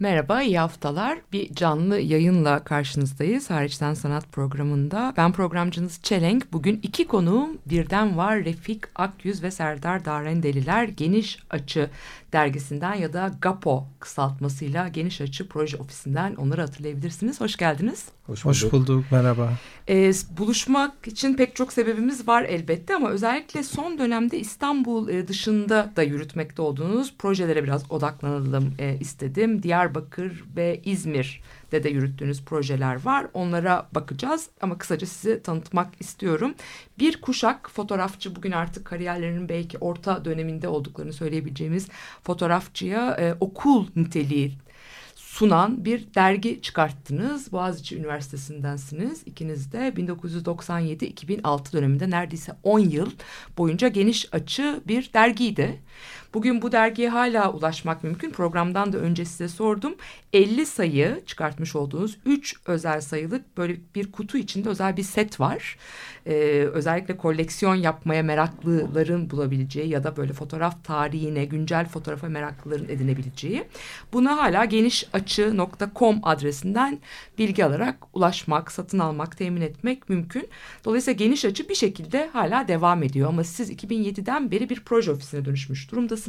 Merhaba, iyi haftalar. Bir canlı yayınla karşınızdayız. Hariçten Sanat programında. Ben programcınız Çelenk. Bugün iki konuğum birden var. Refik Akyüz ve Serdar Darendeliler Geniş Açı dergisinden ya da GAPO kısaltmasıyla Geniş Açı Proje Ofisi'nden onları hatırlayabilirsiniz. Hoş geldiniz. Hoş Hoş bulduk. bulduk, merhaba. Ee, buluşmak için pek çok sebebimiz var elbette ama özellikle son dönemde İstanbul e, dışında da yürütmekte olduğunuz projelere biraz odaklanalım e, istedim. Diyarbakır ve İzmir'de de yürüttüğünüz projeler var. Onlara bakacağız ama kısaca sizi tanıtmak istiyorum. Bir kuşak fotoğrafçı bugün artık kariyerlerinin belki orta döneminde olduklarını söyleyebileceğimiz fotoğrafçıya e, okul niteliği sunan bir dergi çıkarttınız. Boğaziçi Üniversitesi'ndensiniz. İkiniz de 1997-2006 döneminde neredeyse 10 yıl boyunca geniş açı bir dergiydi. Bugün bu dergiye hala ulaşmak mümkün. Programdan da önce size sordum. 50 sayı çıkartmış olduğunuz 3 özel sayılık böyle bir kutu içinde özel bir set var. Ee, özellikle koleksiyon yapmaya meraklıların bulabileceği ya da böyle fotoğraf tarihine, güncel fotoğrafa meraklıların edinebileceği. Buna hala genişaçı.com adresinden bilgi alarak ulaşmak, satın almak, temin etmek mümkün. Dolayısıyla geniş açı bir şekilde hala devam ediyor. Ama siz 2007'den beri bir proje ofisine dönüşmüş durumdasınız.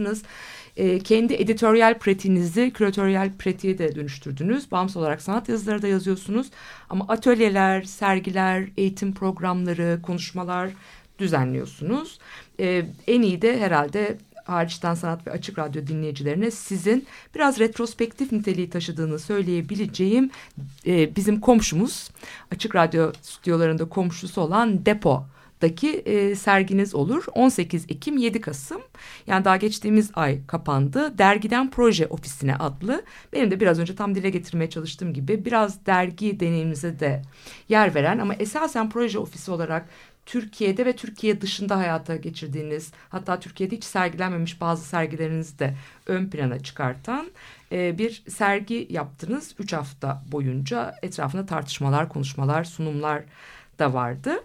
Ee, kendi editoryal pratiğinizi küratöryal pratiğe de dönüştürdünüz. Bağımsız olarak sanat yazıları da yazıyorsunuz. Ama atölyeler, sergiler, eğitim programları, konuşmalar düzenliyorsunuz. Ee, en iyi de herhalde hariçten sanat ve açık radyo dinleyicilerine sizin biraz retrospektif niteliği taşıdığını söyleyebileceğim e, bizim komşumuz açık radyo stüdyolarında komşusu olan Depo daki e, serginiz olur. 18 Ekim 7 Kasım yani daha geçtiğimiz ay kapandı. Dergiden Proje Ofisine adlı. Benim de biraz önce tam dile getirmeye çalıştığım gibi biraz dergi deneyimimize de yer veren ama esasen proje ofisi olarak Türkiye'de ve Türkiye dışında hayata geçirdiğiniz hatta Türkiye'de hiç sergilenmemiş bazı sergilerinizi de ön plana çıkartan e, bir sergi yaptınız. Üç hafta boyunca etrafında tartışmalar, konuşmalar, sunumlar da vardı.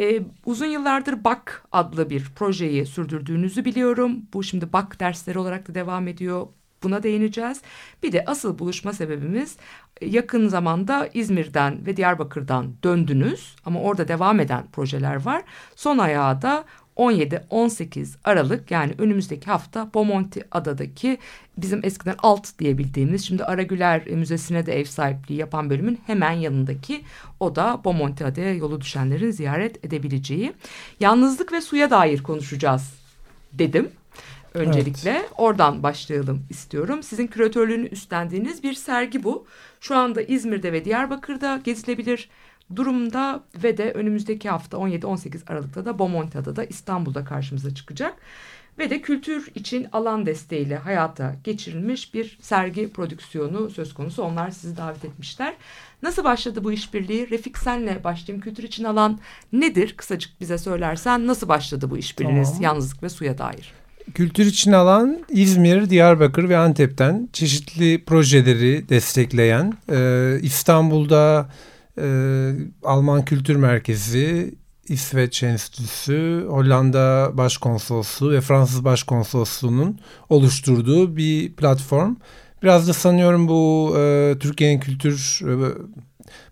E, uzun yıllardır BAK adlı bir projeyi sürdürdüğünüzü biliyorum. Bu şimdi BAK dersleri olarak da devam ediyor. Buna değineceğiz. Bir de asıl buluşma sebebimiz yakın zamanda İzmir'den ve Diyarbakır'dan döndünüz ama orada devam eden projeler var. Son ayağı da 17-18 Aralık yani önümüzdeki hafta Bomonti Adadaki bizim eskiden alt diye bildiğimiz şimdi Aragüler Müzesi'ne de ev sahipliği yapan bölümün hemen yanındaki o da Bomonti Adaya yolu düşenlerin ziyaret edebileceği. Yalnızlık ve suya dair konuşacağız dedim. Öncelikle evet. oradan başlayalım istiyorum. Sizin küratörlüğünü üstlendiğiniz bir sergi bu. Şu anda İzmir'de ve Diyarbakır'da gezilebilir durumda ve de önümüzdeki hafta 17-18 Aralık'ta da Bomonti'de da İstanbul'da karşımıza çıkacak. Ve de kültür için alan desteğiyle hayata geçirilmiş bir sergi prodüksiyonu söz konusu. Onlar sizi davet etmişler. Nasıl başladı bu işbirliği? Refik senle başlayayım. Kültür için alan nedir? Kısacık bize söylersen nasıl başladı bu işbirliğiniz Tamam. yalnızlık ve suya dair? Kültür için alan İzmir, Diyarbakır ve Antep'ten çeşitli projeleri destekleyen e, İstanbul'da e, Alman Kültür Merkezi, İsveç Enstitüsü, Hollanda Başkonsolosluğu ve Fransız Başkonsolosluğu'nun oluşturduğu bir platform. Biraz da sanıyorum bu e, Türkiye'nin kültür e,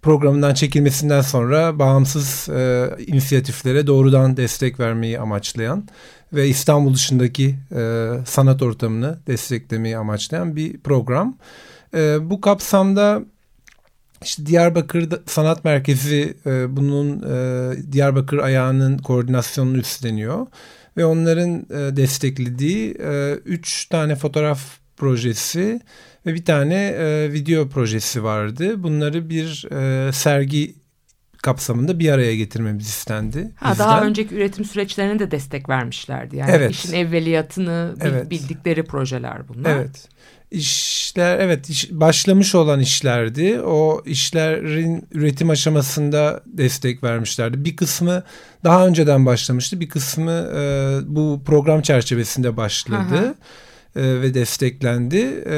programından çekilmesinden sonra bağımsız e, inisiyatiflere doğrudan destek vermeyi amaçlayan ve İstanbul dışındaki e, sanat ortamını desteklemeyi amaçlayan bir program. E, bu kapsamda işte Diyarbakır Sanat Merkezi e, bunun e, Diyarbakır ayağının koordinasyonunu üstleniyor ve onların e, desteklediği e, üç tane fotoğraf projesi ve bir tane e, video projesi vardı. Bunları bir e, sergi kapsamında bir araya getirmemiz istendi. Ha, bizden. daha önceki üretim süreçlerine de destek vermişlerdi. Yani Evet. işin evveliyatını Evet. bildikleri projeler bunlar. Evet. İşler evet iş- başlamış olan işlerdi. O işlerin üretim aşamasında destek vermişlerdi. Bir kısmı daha önceden başlamıştı. Bir kısmı e, bu program çerçevesinde başladı. Hı. e, ve desteklendi. E,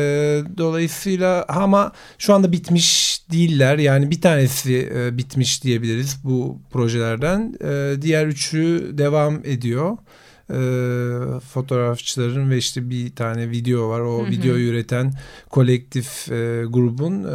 dolayısıyla ama şu anda bitmiş değiller. Yani bir tanesi e, bitmiş diyebiliriz bu projelerden. Diğer üçü devam ediyor. E, fotoğrafçıların ve işte bir tane video var. O Hı hı. videoyu üreten kolektif e, grubun e,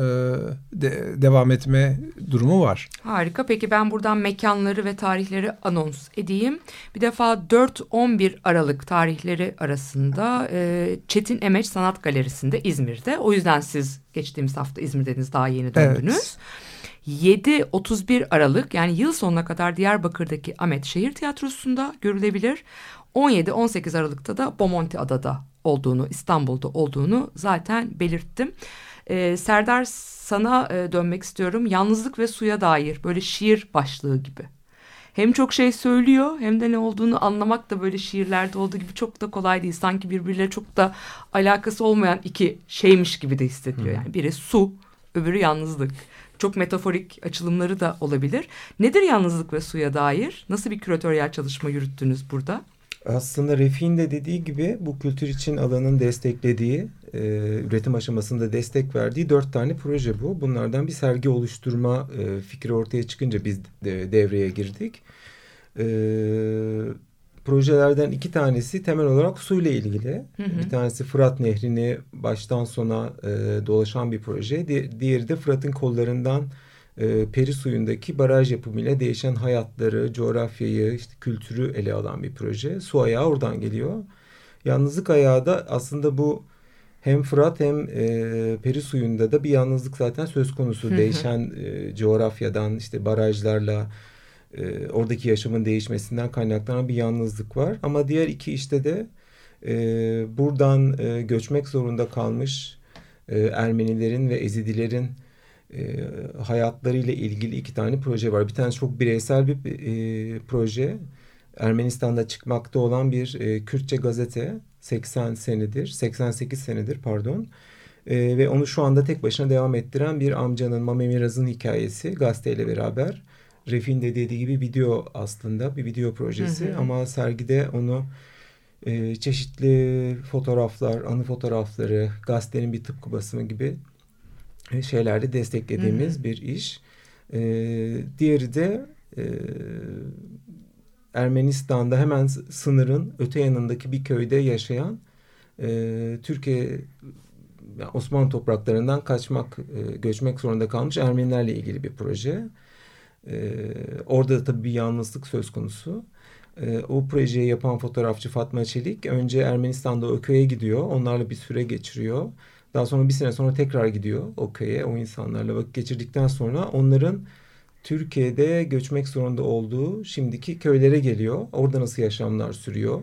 de- devam etme durumu var. Harika. Peki ben buradan mekanları ve tarihleri anons edeyim. Bir defa 4-11 Aralık tarihleri arasında e, Çetin Emeç Sanat Galerisi'nde İzmir'de. O yüzden siz geçtiğimiz hafta İzmir'deniz daha yeni döndünüz. Evet. 7-31 Aralık yani yıl sonuna kadar Diyarbakır'daki Ahmet Şehir Tiyatrosu'nda görülebilir. 17-18 Aralık'ta da Bomonti Adada olduğunu, İstanbul'da olduğunu zaten belirttim. Ee, Serdar sana e, dönmek istiyorum. Yalnızlık ve suya dair böyle şiir başlığı gibi. Hem çok şey söylüyor hem de ne olduğunu anlamak da böyle şiirlerde olduğu gibi çok da kolay değil. Sanki birbirleriyle çok da alakası olmayan iki şeymiş gibi de hissediliyor. Yani biri su, öbürü yalnızlık. Çok metaforik açılımları da olabilir. Nedir yalnızlık ve suya dair? Nasıl bir küratöryel çalışma yürüttünüz burada? Aslında Refik'in de dediği gibi bu kültür için alanın desteklediği, e, üretim aşamasında destek verdiği dört tane proje bu. Bunlardan bir sergi oluşturma e, fikri ortaya çıkınca biz de, devreye girdik. E, projelerden iki tanesi temel olarak suyla ilgili. Hı hı. Bir tanesi Fırat Nehri'ni baştan sona e, dolaşan bir proje. Di- diğeri de Fırat'ın kollarından e, peri suyundaki baraj yapımıyla değişen hayatları, coğrafyayı, işte kültürü ele alan bir proje. Su ayağı oradan geliyor. Yalnızlık ayağı da aslında bu hem Fırat hem e, peri suyunda da bir yalnızlık zaten söz konusu. Hı hı. Değişen e, coğrafyadan, işte barajlarla, e, oradaki yaşamın değişmesinden kaynaklanan bir yalnızlık var. Ama diğer iki işte de e, buradan e, göçmek zorunda kalmış e, Ermenilerin ve Ezidilerin e, hayatlarıyla ilgili iki tane proje var. Bir tanesi çok bireysel bir e, proje. Ermenistan'da çıkmakta olan bir e, Kürtçe gazete 80 senedir, 88 senedir pardon. E, ve onu şu anda tek başına devam ettiren bir amcanın Mame Miraz'ın hikayesi gazeteyle beraber. Refin de dediği gibi video aslında bir video projesi Hı hı. ama sergide onu e, çeşitli fotoğraflar, anı fotoğrafları, gazetenin bir tıpkı basımı gibi e, şeylerle desteklediğimiz Hı hı. bir iş. E, diğeri de e, Ermenistan'da hemen sınırın öte yanındaki bir köyde yaşayan e, Türkiye Osmanlı topraklarından kaçmak, e, göçmek zorunda kalmış Ermenilerle ilgili bir proje. E, orada da tabii bir yalnızlık söz konusu. E, o projeyi yapan fotoğrafçı Fatma Çelik önce Ermenistan'da o köye gidiyor. Onlarla bir süre geçiriyor. Daha sonra bir sene sonra tekrar gidiyor o köye. O insanlarla vakit geçirdikten sonra onların Türkiye'de göçmek zorunda olduğu şimdiki köylere geliyor. Orada nasıl yaşamlar sürüyor.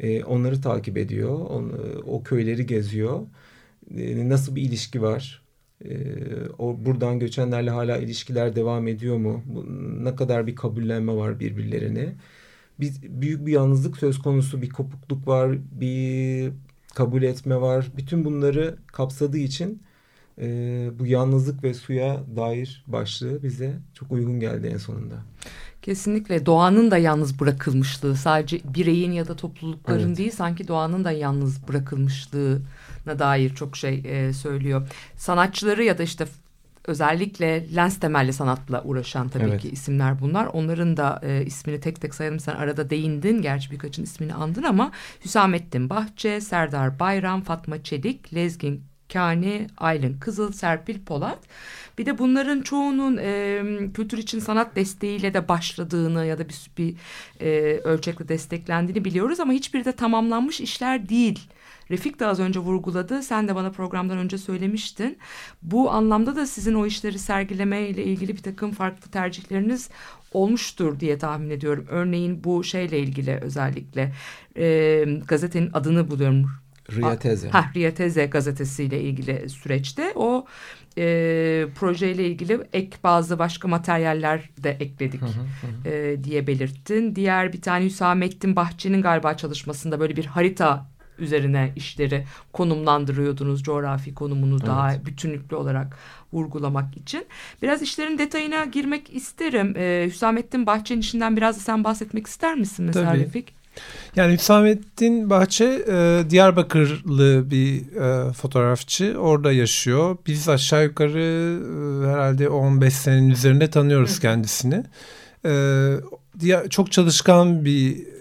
E, onları takip ediyor. On, o köyleri geziyor. E, nasıl bir ilişki var? E, o buradan göçenlerle hala ilişkiler devam ediyor mu? Bu, ne kadar bir kabullenme var birbirlerine? Bir, büyük bir yalnızlık söz konusu, bir kopukluk var, bir kabul etme var. Bütün bunları kapsadığı için e, bu yalnızlık ve suya dair başlığı bize çok uygun geldi en sonunda. Kesinlikle doğanın da yalnız bırakılmışlığı sadece bireyin ya da toplulukların Evet. değil sanki doğanın da yalnız bırakılmışlığına dair çok şey e, söylüyor. Sanatçıları ya da işte özellikle lens temelli sanatla uğraşan tabii Evet. ki isimler bunlar. Onların da e, ismini tek tek sayalım. Sen arada değindin. Gerçi birkaçın ismini andın ama Hüsamettin Bahçe, Serdar Bayram, Fatma Çelik, Lezgin Kani, Aylin Kızıl, Serpil Polat. Bir de bunların çoğunun e, kültür için sanat desteğiyle de başladığını ya da bir, bir e, ölçekle desteklendiğini biliyoruz ama hiçbiri de tamamlanmış işler değil. Refik de az önce vurguladı. Sen de bana programdan önce söylemiştin. Bu anlamda da sizin o işleri sergileme ile ilgili bir takım farklı tercihleriniz olmuştur diye tahmin ediyorum. Örneğin bu şeyle ilgili özellikle e, gazetenin adını buluyorum. Riyateze. Ha, Riyateze gazetesiyle ilgili süreçte o e, projeyle ilgili ek bazı başka materyaller de ekledik e, diye belirttin. Diğer bir tane Hüsamettin Bahçe'nin galiba çalışmasında böyle bir harita üzerine işleri konumlandırıyordunuz coğrafi konumunu daha bütünlüklü olarak vurgulamak için. Biraz işlerin detayına girmek isterim. Ee, Hüsamettin Bahçe'nin işinden biraz da sen bahsetmek ister misin mesela Tabii. Refik? Yani Hüsamettin Bahçe e, Diyarbakırlı bir e, fotoğrafçı. Orada yaşıyor. Biz aşağı yukarı e, herhalde 15 senenin üzerinde tanıyoruz kendisini. E, çok çalışkan bir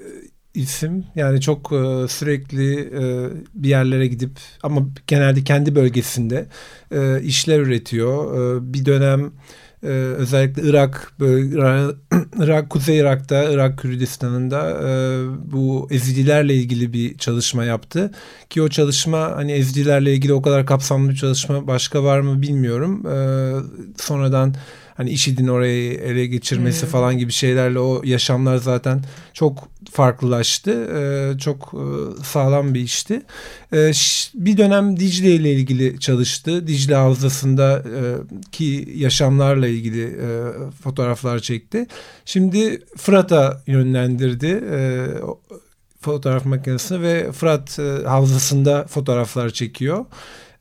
isim. Yani çok e, sürekli e, bir yerlere gidip ama genelde kendi bölgesinde e, işler üretiyor. E, bir dönem e, özellikle Irak, Irak, Kuzey Irak'ta, Irak Kürdistan'ında e, bu Ezidilerle ilgili bir çalışma yaptı. Ki o çalışma hani Ezidilerle ilgili o kadar kapsamlı bir çalışma başka var mı bilmiyorum. E, sonradan hani IŞİD'in orayı ele geçirmesi falan gibi şeylerle o yaşamlar zaten çok farklılaştı. E, çok e, sağlam bir işti. E, bir dönem Dicle ile ilgili çalıştı. Dicle Havzası'nda e, ki yaşamlarla ilgili e, fotoğraflar çekti. Şimdi Fırat'a yönlendirdi e, fotoğraf makinesini ve Fırat e, Havzası'nda fotoğraflar çekiyor.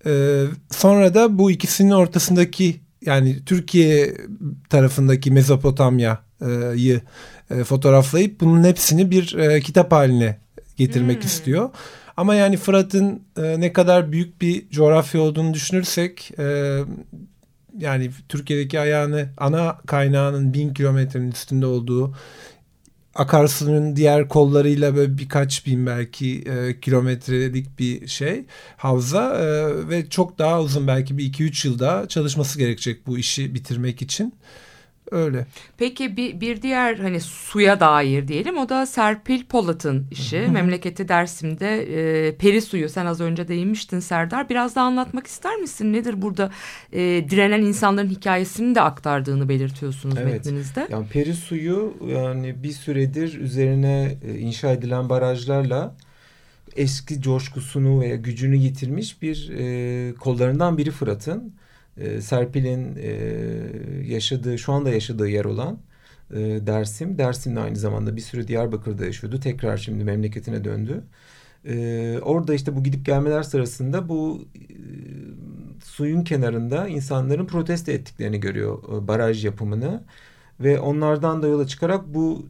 E, sonra da bu ikisinin ortasındaki yani Türkiye tarafındaki Mezopotamya'yı e, fotoğraflayıp bunun hepsini bir e, kitap haline getirmek Hmm. istiyor. Ama yani Fırat'ın e, ne kadar büyük bir coğrafya olduğunu düşünürsek yani Türkiye'deki ayağını ana kaynağının bin kilometrenin üstünde olduğu akarsuyun diğer kollarıyla böyle birkaç bin belki e, kilometrelik bir şey havza e, ve çok daha uzun belki bir 2-3 yıl daha çalışması gerekecek bu işi bitirmek için. Öyle. Peki bir, bir diğer hani suya dair diyelim o da Serpil Polat'ın işi. Memleketi Dersim'de e, peri suyu sen az önce değinmiştin Serdar. Biraz daha anlatmak ister misin? Nedir burada e, direnen insanların hikayesini de aktardığını belirtiyorsunuz Evet. metninizde. Yani peri suyu yani bir süredir üzerine e, inşa edilen barajlarla eski coşkusunu veya gücünü yitirmiş bir e, kollarından biri Fırat'ın. E, Serpil'in e, yaşadığı, şu anda yaşadığı yer olan e, Dersim. Dersim'de aynı zamanda bir süre Diyarbakır'da yaşıyordu. Tekrar şimdi memleketine döndü. E, orada işte bu gidip gelmeler sırasında bu e, suyun kenarında insanların protesto ettiklerini görüyor e, baraj yapımını ve onlardan da yola çıkarak bu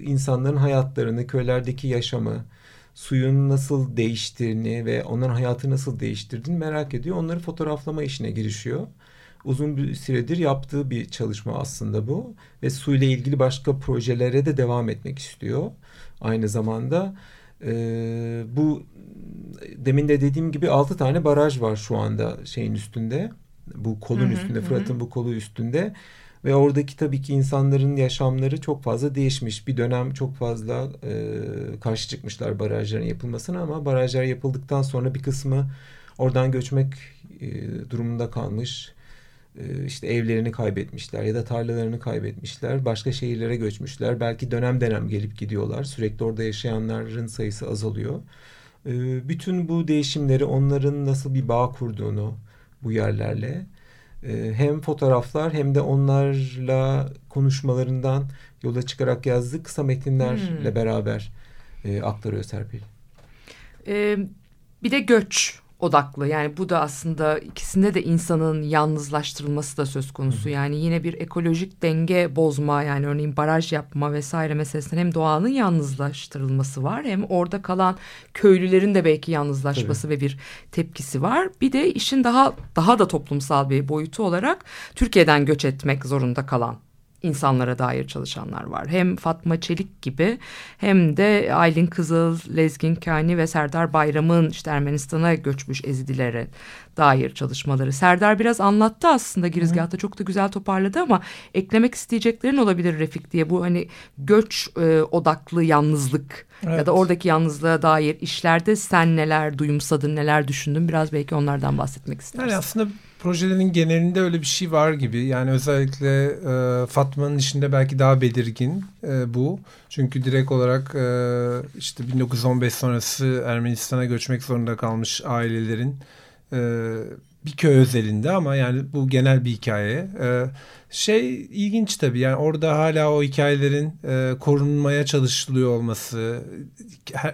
insanların hayatlarını, köylerdeki yaşamı, suyun nasıl değiştiğini ve onların hayatı nasıl değiştirdiğini merak ediyor. Onları fotoğraflama işine girişiyor. Uzun bir süredir yaptığı bir çalışma aslında bu ve suyla ilgili başka projelere de devam etmek istiyor. Aynı zamanda e, bu demin de dediğim gibi 6 tane baraj var şu anda şeyin üstünde. Bu kolun Hı hı, üstünde. Fırat'ın bu kolu üstünde. Ve oradaki tabii ki insanların yaşamları çok fazla değişmiş. Bir dönem çok fazla e, karşı çıkmışlar barajların yapılmasına ama barajlar yapıldıktan sonra bir kısmı oradan göçmek e, durumunda kalmış. E, işte evlerini kaybetmişler ya da tarlalarını kaybetmişler. Başka şehirlere göçmüşler. Belki dönem dönem gelip gidiyorlar. Sürekli orada yaşayanların sayısı azalıyor. E, bütün bu değişimleri onların nasıl bir bağ kurduğunu bu yerlerle hem fotoğraflar hem de onlarla konuşmalarından yola çıkarak yazdığı kısa metinlerle Hmm. beraber e, aktarıyor Serpil. Ee, bir de göç odaklı yani bu da aslında ikisinde de insanın yalnızlaştırılması da söz konusu. Yani yine bir ekolojik denge bozma yani örneğin baraj yapma vesaire meselesinden hem doğanın yalnızlaştırılması var hem orada kalan köylülerin de belki yalnızlaşması ve bir tepkisi var. Bir de işin daha daha da toplumsal bir boyutu olarak Türkiye'den göç etmek zorunda kalan insanlara dair çalışanlar var. Hem Fatma Çelik gibi hem de Aylin Kızıl, Lezgin Kani ve Serdar Bayram'ın işte Ermenistan'a göçmüş Ezidilere dair çalışmaları. Serdar biraz anlattı aslında girizgahta çok da güzel toparladı ama eklemek isteyeceklerin olabilir Refik diye bu hani göç e, odaklı yalnızlık ya Evet. da oradaki yalnızlığa dair işlerde sen neler duyumsadın neler düşündün biraz belki onlardan bahsetmek istersin. Yani aslında projelerin genelinde öyle bir şey var gibi. Yani özellikle e, Fatma'nın işinde belki daha belirgin e, bu. Çünkü direkt olarak e, işte 1915 sonrası Ermenistan'a göçmek zorunda kalmış ailelerin e, bir köy özelinde ama yani bu genel bir hikaye. E, şey ilginç tabii yani orada hala o hikayelerin e, korunmaya çalışılıyor olması.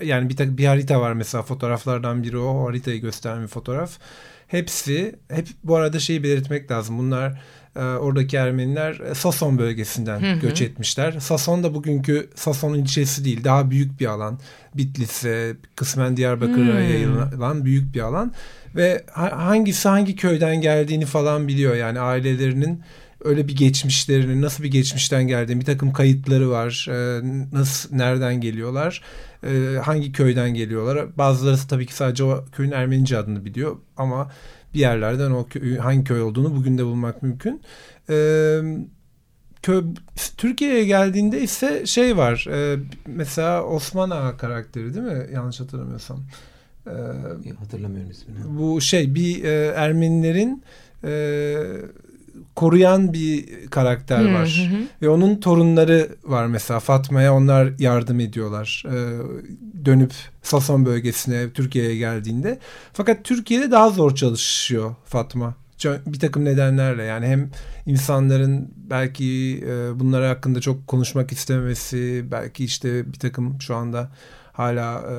Yani bir, bir harita var mesela fotoğraflardan biri o, o haritayı gösteren bir fotoğraf. Hepsi, hep bu arada şeyi belirtmek lazım. Bunlar e, oradaki Ermeniler e, Sason bölgesinden Hı hı. göç etmişler. Sason da bugünkü Sason ilçesi değil, daha büyük bir alan. Bitlis'e, kısmen Diyarbakır'a Hmm. yayılan büyük bir alan. Ve ha- hangisi hangi köyden geldiğini falan biliyor. Yani ailelerinin öyle bir geçmişlerini, nasıl bir geçmişten geldiğini, bir takım kayıtları var. E, nasıl, nereden geliyorlar, e, hangi köyden geliyorlar. Bazıları tabii ki sadece o köyün Ermenice adını biliyor ama bir yerlerden o köy, hangi köy olduğunu bugün de bulmak mümkün. E, köy, Türkiye'ye geldiğinde ise şey var. e, mesela Osman Ağa karakteri değil mi? Yanlış hatırlamıyorsam. E, Hatırlamıyorum ismini. bu şey bir e, Ermenilerin e, koruyan bir karakter Hı, var. hı. Ve onun torunları var mesela Fatma'ya onlar yardım ediyorlar. E, dönüp Sason bölgesine Türkiye'ye geldiğinde. Fakat Türkiye'de daha zor çalışıyor Fatma. Bir takım nedenlerle yani hem insanların belki e, bunlar hakkında çok konuşmak istememesi belki işte bir takım şu anda hala e,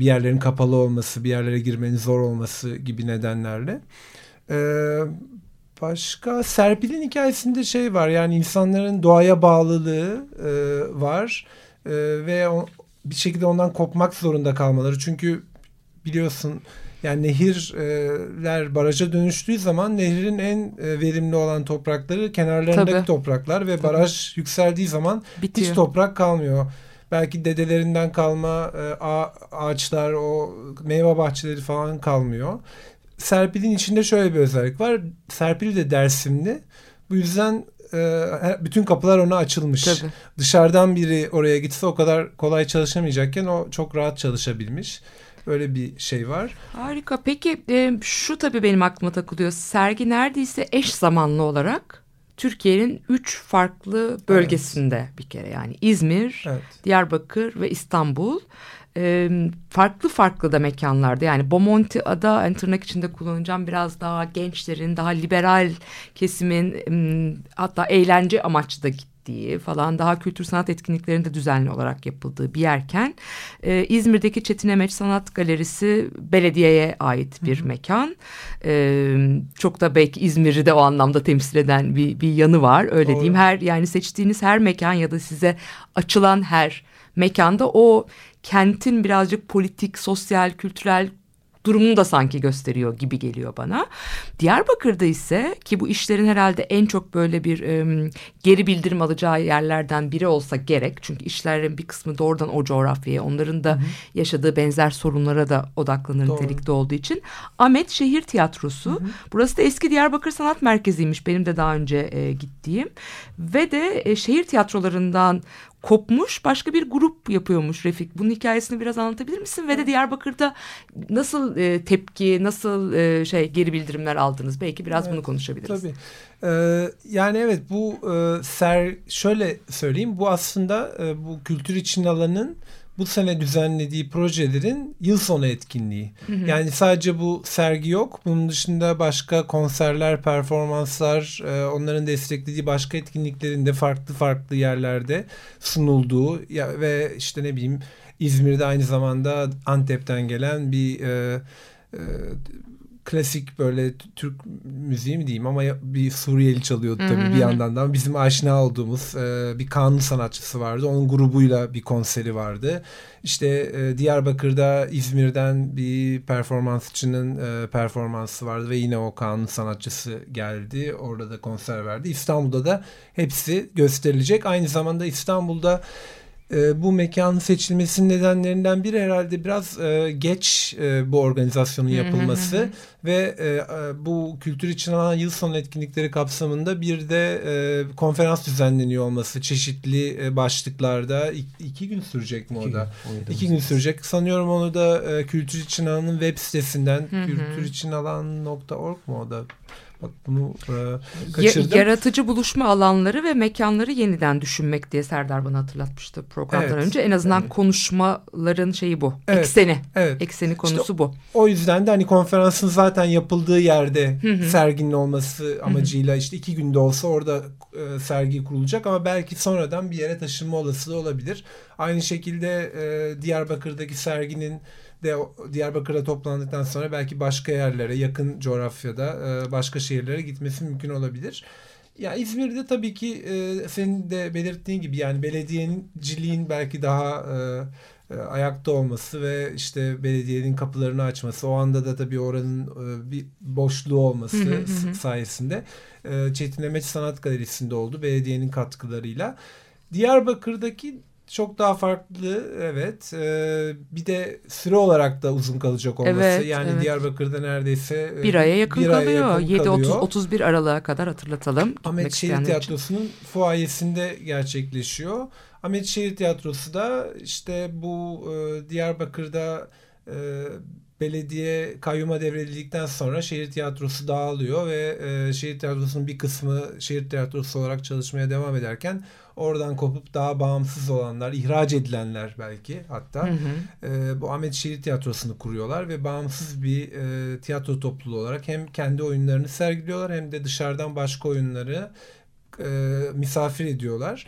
bir yerlerin kapalı olması, bir yerlere girmenin zor olması gibi nedenlerle. Ee, başka Serpil'in hikayesinde şey var yani insanların doğaya bağlılığı e, var E, ve o- bir şekilde ondan kopmak zorunda kalmaları. Çünkü biliyorsun yani nehirler baraja dönüştüğü zaman nehrin en e, verimli olan toprakları kenarlarındaki Tabii. topraklar ve baraj yükseldiği zaman Bitiyor. hiç toprak kalmıyor. Belki dedelerinden kalma e, ağaçlar, o meyve bahçeleri falan kalmıyor. Serpil'in içinde şöyle bir özellik var. Serpil de Dersimli. Bu yüzden e, bütün kapılar ona açılmış. Tabii. Dışarıdan biri oraya gitse o kadar kolay çalışamayacakken o çok rahat çalışabilmiş. Öyle bir şey var. Harika. Peki e, şu tabii benim aklıma takılıyor. Sergi neredeyse eş zamanlı olarak Türkiye'nin üç farklı bölgesinde bir kere yani İzmir, Evet. Diyarbakır ve İstanbul. E, farklı farklı da mekanlarda yani Bomonti ada yani tırnak içinde kullanacağım biraz daha gençlerin daha liberal kesimin hatta eğlence amaçlı da gittiği falan daha kültür sanat etkinliklerinde düzenli olarak yapıldığı bir yerken e, İzmir'deki Çetin Emeç Sanat Galerisi belediyeye ait bir mekan. E, çok da belki İzmir'i de o anlamda temsil eden bir, bir yanı var öyle Doğru. diyeyim. Her yani seçtiğiniz her mekan ya da size açılan her mekanda o kentin birazcık politik, sosyal, kültürel durumunu da sanki gösteriyor gibi geliyor bana. Diyarbakır'da ise ki bu işlerin herhalde en çok böyle bir em, geri bildirim alacağı yerlerden biri olsa gerek. Çünkü işlerin bir kısmı doğrudan o coğrafyaya, onların da yaşadığı benzer sorunlara da odaklanır Doğru. nitelikte olduğu için. Ahmet Şehir Tiyatrosu. Burası da eski Diyarbakır Sanat Merkezi'ymiş benim de daha önce e, gittiğim. Ve de e, şehir tiyatrolarından kopmuş başka bir grup yapıyormuş Refik. Bunun hikayesini biraz anlatabilir misin? Ve de Diyarbakır'da nasıl e, tepki, nasıl e, şey geri bildirimler aldınız? Belki biraz bunu konuşabiliriz. Tabii. Ee, yani evet bu e, ser şöyle söyleyeyim bu aslında e, bu kültür için alanın bu sene düzenlediği projelerin yıl sonu etkinliği. Yani sadece bu sergi yok. Bunun dışında başka konserler, performanslar, e, onların desteklediği başka etkinliklerin de farklı farklı yerlerde sunulduğu ya, ve işte ne bileyim İzmir'de aynı zamanda Antep'ten gelen bir e, e, klasik böyle Türk müziği mi diyeyim ama bir Suriyeli çalıyordu tabii Hı hı bir yandan da. Bizim aşina olduğumuz e, bir kanun sanatçısı vardı. Onun grubuyla bir konseri vardı. İşte e, Diyarbakır'da İzmir'den bir performansçının e, performansı vardı ve yine o kanun sanatçısı geldi. Orada da konser verdi. İstanbul'da da hepsi gösterilecek. Aynı zamanda İstanbul'da e, bu mekanın seçilmesinin nedenlerinden biri herhalde biraz e, geç e, bu organizasyonun yapılması ve e, bu kültür için alan yıl sonu etkinlikleri kapsamında bir de e, konferans düzenleniyor olması çeşitli e, başlıklarda İ- iki gün sürecek mi o da? İki gün sürecek. Sanıyorum onu da e, Kültür İçin Alan'ın web sitesinden kültüricinalan.org mu o da? Bak bunu e, kaçırdım. yaratıcı buluşma alanları ve mekanları yeniden düşünmek diye Serdar bana hatırlatmıştı programdan Evet. önce. En azından Evet. konuşmaların şeyi bu. Evet. Ekseni. Evet. Ekseni konusu bu. O yüzden de hani konferansın zaten yapıldığı yerde serginin olması amacıyla işte iki günde olsa orada e, sergi kurulacak ama belki sonradan bir yere taşınma olasılığı olabilir. Aynı şekilde e, Diyarbakır'daki serginin de Diyarbakır'da toplandıktan sonra belki başka yerlere yakın coğrafyada e, başka şehirlere gitmesi mümkün olabilir. Ya İzmir'de tabii ki e, senin de belirttiğin gibi yani belediyeciliğin belki daha e, e, ayakta olması ve işte belediyenin kapılarını açması o anda da tabii oranın e, bir boşluğu olması Hı hı hı. s- sayesinde e, Çetin Emeç Sanat Galerisi'nde oldu belediyenin katkılarıyla. Diyarbakır'daki çok daha farklı evet E, bir de süre olarak da uzun kalacak olması Evet, yani evet. Diyarbakır'da neredeyse e, Bir aya yakın bir aya kalıyor. yakın 7 30 kalıyor. 31 Aralık'a kadar hatırlatalım. Ahmet Şehir. Tiyatrosu'nun fuayesinde gerçekleşiyor. Ahmet Şehir Tiyatrosu da işte bu e, Diyarbakır'da e, belediye kayyuma devredildikten sonra şehir tiyatrosu dağılıyor ve e, şehir tiyatrosunun bir kısmı şehir tiyatrosu olarak çalışmaya devam ederken oradan kopup daha bağımsız olanlar, ihraç edilenler belki hatta Hı hı. e, bu Ahmet Şehir Tiyatrosu'nu kuruyorlar ve bağımsız bir e, tiyatro topluluğu olarak hem kendi oyunlarını sergiliyorlar hem de dışarıdan başka oyunları e, misafir ediyorlar.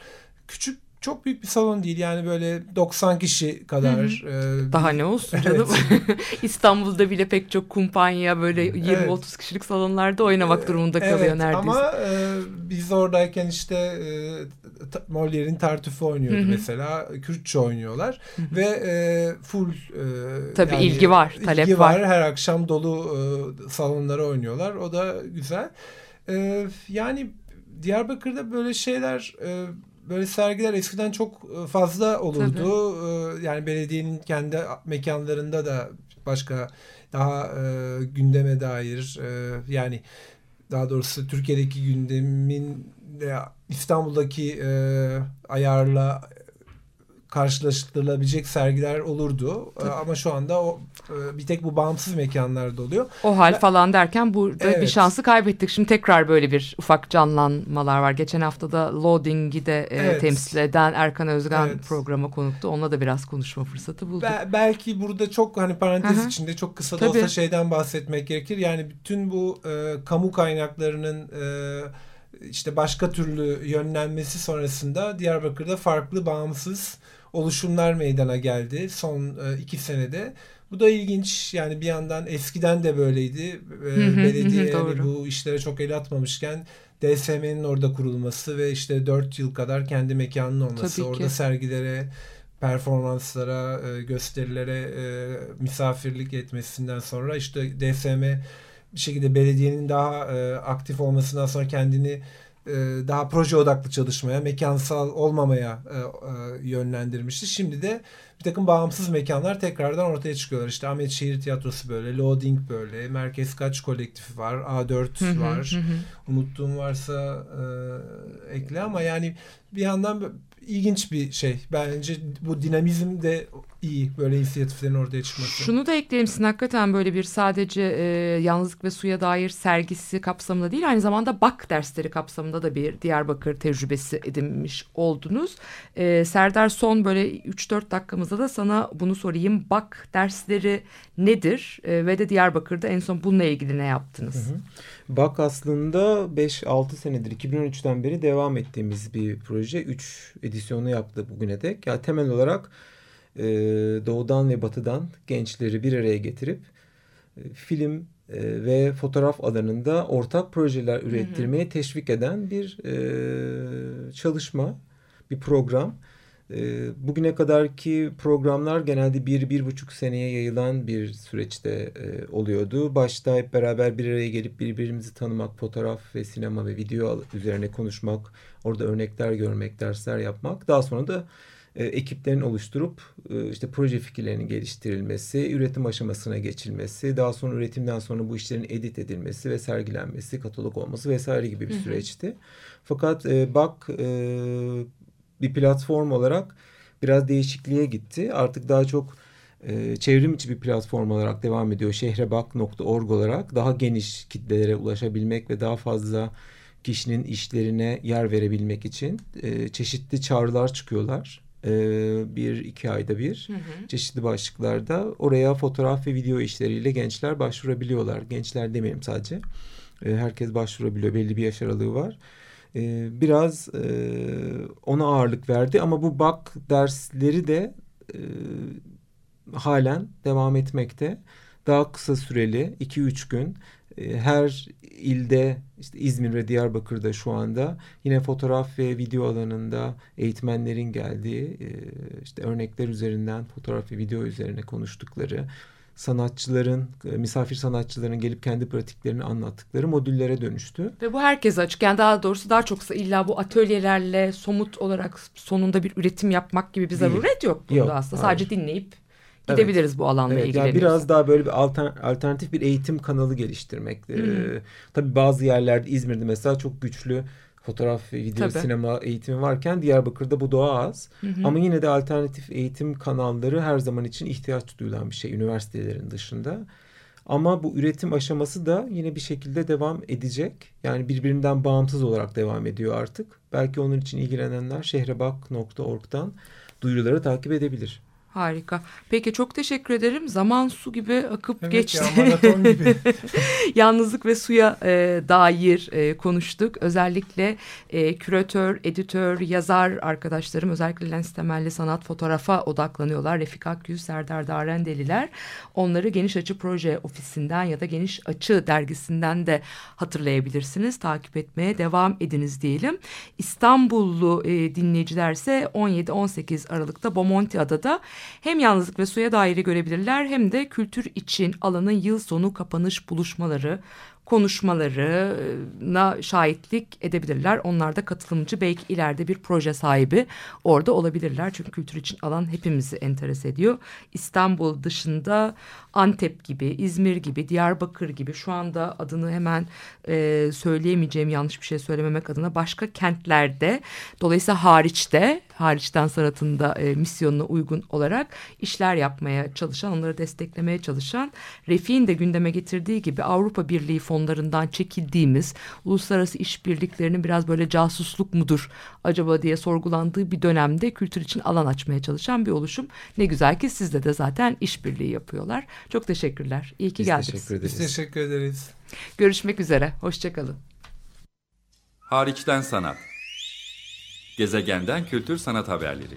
Küçük çok büyük bir salon değil yani böyle 90 kişi kadar. e, Daha ne olsun canım. İstanbul'da bile pek çok kumpanya böyle 20-30 kişilik salonlarda oynamak durumunda kalıyor evet, neredeyse. Ama e, biz oradayken işte e, Molière'in Tartüfü oynuyordu Hı hı. mesela. Kürtçe oynuyorlar ve e, full e, Tabii ilgi var, talep ilgi var. Her akşam dolu e, salonlara oynuyorlar. O da güzel. E, yani Diyarbakır'da böyle şeyler e, böyle sergiler eskiden çok e, fazla olurdu. E, yani belediyenin kendi mekanlarında da başka daha e, gündeme dair e, yani daha doğrusu Türkiye'deki gündemin İstanbul'daki e, ayarla karşılaştırılabilecek sergiler olurdu. E, ama şu anda o e, bir tek bu bağımsız mekanlarda oluyor. O hal falan derken burada bir Evet. şansı kaybettik. Şimdi tekrar böyle bir ufak canlanmalar var. Geçen hafta da Loading'i de e, Evet. temsil eden Erkan Özgen Evet. programa konuktu. Onunla da biraz konuşma fırsatı bulduk. Be- belki burada çok hani parantez hı. içinde çok kısa da Tabii. olsa şeyden bahsetmek gerekir. Yani bütün bu e, kamu kaynaklarının e, işte başka türlü yönlenmesi sonrasında Diyarbakır'da farklı bağımsız oluşumlar meydana geldi son e, iki senede. Bu da ilginç. Yani bir yandan eskiden de böyleydi. E, belediye hani bu işlere çok el atmamışken DSM'nin orada kurulması ve işte dört yıl kadar kendi mekanının olması, Tabii ki. orada sergilere, performanslara, e, gösterilere misafirlik etmesinden sonra işte DSM bir şekilde belediyenin daha aktif olmasından sonra kendini daha proje odaklı çalışmaya, mekansal olmamaya e, e, yönlendirmişti. Şimdi de bir takım bağımsız mekanlar tekrardan ortaya çıkıyorlar. İşte Ahmet Şehir Tiyatrosu böyle, Loading böyle, Merkez Kaç Kolektifi var, A4 Hı hı, var. hı. Unuttuğum varsa e, ekle ama yani bir yandan ilginç bir şey. Bence bu dinamizm de iyi böyle inisiyatiflerin ortaya çıkması. Şunu da ekleyelim hakikaten böyle bir sadece e, yalnızlık ve suya dair sergisi kapsamında değil aynı zamanda bak dersleri kapsamında da bir Diyarbakır tecrübesi edinmiş oldunuz. E, Serdar son böyle 3-4 dakikamızda da sana bunu sorayım. Bak dersleri nedir E, ve de Diyarbakır'da en son bununla ilgili ne yaptınız? Bak aslında 5-6 senedir 2013'ten beri devam ettiğimiz bir proje. 3 edisyonu yaptı bugüne dek. Ya temel olarak e, doğudan ve batıdan gençleri bir araya getirip e, film e, ve fotoğraf alanında ortak projeler ürettirmeye teşvik eden bir e, çalışma, bir program. E, bugüne kadarki programlar genelde bir, bir buçuk seneye yayılan bir süreçte e, oluyordu. Başta hep beraber bir araya gelip birbirimizi tanımak, fotoğraf ve sinema ve video üzerine konuşmak, orada örnekler görmek, dersler yapmak. Daha sonra da e, ekiplerin oluşturup e, işte proje fikirlerinin geliştirilmesi, üretim aşamasına geçilmesi, daha sonra üretimden sonra bu işlerin edit edilmesi ve sergilenmesi, katalog olması vesaire gibi bir süreçti. Fakat BAK bir platform olarak biraz değişikliğe gitti. Artık daha çok e, çevrim içi bir platform olarak devam ediyor. Şehrebak.org olarak daha geniş kitlelere ulaşabilmek ve daha fazla kişinin işlerine yer verebilmek için e, çeşitli çağrılar çıkıyorlar. E, bir iki ayda bir Hı hı. çeşitli başlıklarda oraya fotoğraf ve video işleriyle gençler başvurabiliyorlar. Gençler demeyelim sadece. E, herkes başvurabiliyor. Belli bir yaş aralığı var. E, biraz e, ona ağırlık verdi ama bu bak dersleri de e, halen devam etmekte. Daha kısa süreli 2-3 gün e, her ilde işte İzmir ve Diyarbakır'da şu anda yine fotoğraf ve video alanında eğitmenlerin geldiği e, işte örnekler üzerinden fotoğraf ve video üzerine konuştukları sanatçıların, e, misafir sanatçıların gelip kendi pratiklerini anlattıkları modüllere dönüştü. Ve bu herkese açık. Yani daha doğrusu daha çoksa illa bu atölyelerle somut olarak sonunda bir üretim yapmak gibi bir zaruret yok bunda Yok, aslında. hayır. Sadece dinleyip Evet. gidebiliriz bu alanla Evet, yani ilgileniyoruz. biraz daha böyle bir alter- alternatif bir eğitim kanalı geliştirmek. Ee, Hı. tabii bazı yerlerde İzmir'de mesela çok güçlü fotoğraf ve video Tabii. sinema eğitimi varken Diyarbakır'da bu daha az. Hı hı. Ama yine de alternatif eğitim kanalları her zaman için ihtiyaç duyulan bir şey üniversitelerin dışında. Ama bu üretim aşaması da yine bir şekilde devam edecek. Yani birbirinden bağımsız olarak devam ediyor artık. Belki onun için ilgilenenler şehrebak.org'dan duyuruları takip edebilir. Harika. Peki çok teşekkür ederim. Zaman su gibi akıp Evet geçti. ya gibi. Yalnızlık ve suya e, dair e, konuştuk. Özellikle e, küratör, editör, yazar arkadaşlarım özellikle lens temelli sanat fotoğrafa odaklanıyorlar. Refik Akyüz, Serdar Darendeliler. Onları Geniş Açı Proje Ofisi'nden ya da Geniş Açı dergisinden de hatırlayabilirsiniz. Takip etmeye devam ediniz diyelim. İstanbullu e, dinleyicilerse 17-18 Aralık'ta Bomonti Adada hem yalnızlık ve suya dairi görebilirler hem de kültür için alanın yıl sonu kapanış buluşmaları, konuşmalarına şahitlik edebilirler. Onlar da katılımcı belki ileride bir proje sahibi orada olabilirler. Çünkü kültür için alan hepimizi enteres ediyor. İstanbul dışında Antep gibi, İzmir gibi, Diyarbakır gibi şu anda adını hemen e, söyleyemeyeceğim yanlış bir şey söylememek adına başka kentlerde dolayısıyla hariçte hariçten sanatında e, misyonuna uygun olarak işler yapmaya çalışan, onları desteklemeye çalışan Refik'in de gündeme getirdiği gibi Avrupa Birliği fonlarından çekildiğimiz uluslararası işbirliklerinin biraz böyle casusluk mudur acaba diye sorgulandığı bir dönemde kültür için alan açmaya çalışan bir oluşum. Ne güzel ki sizde de zaten işbirliği yapıyorlar. Çok teşekkürler. İyi ki Biz geldiniz. teşekkür ederiz. Biz teşekkür ederiz. Görüşmek üzere. Hoşçakalın. Hariçten sanat. Gezegenden kültür sanat haberleri.